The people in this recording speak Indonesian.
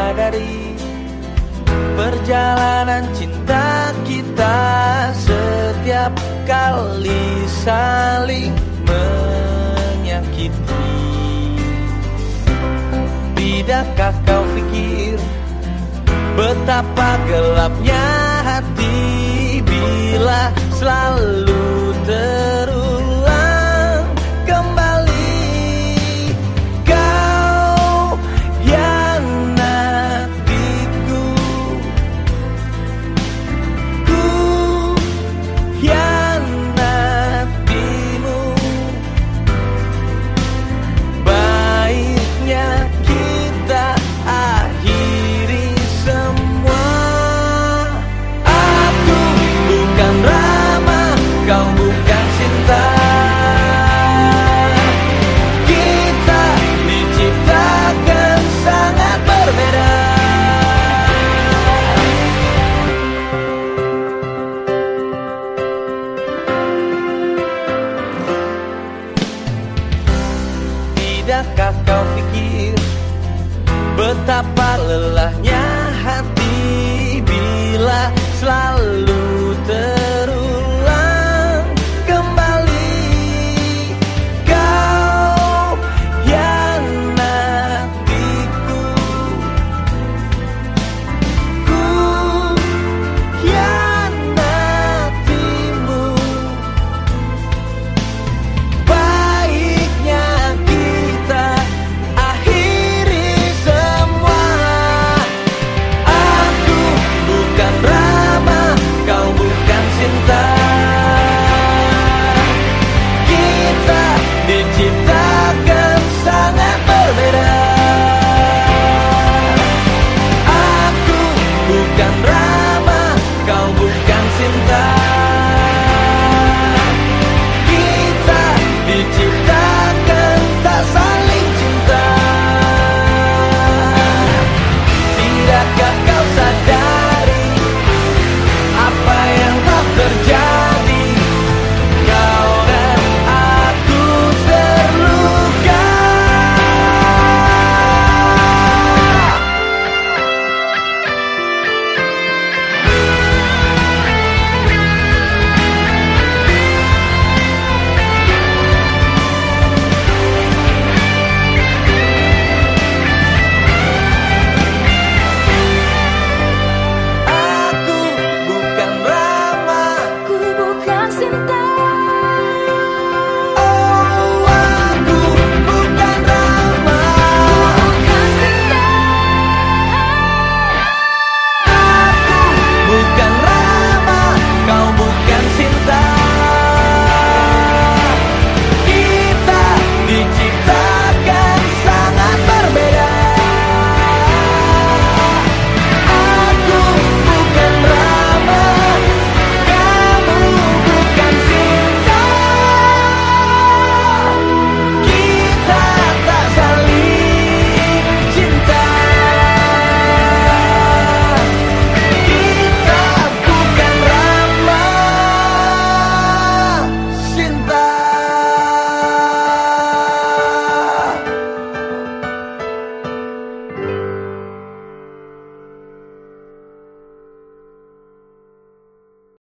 sadari Perjalanan cinta kita setiap kali saling menyakiti. Tidakkah kau pikir betapa gelapnya hati bila selalu Tidakkah kau pikir Betapa lelahnya hati Bila selalu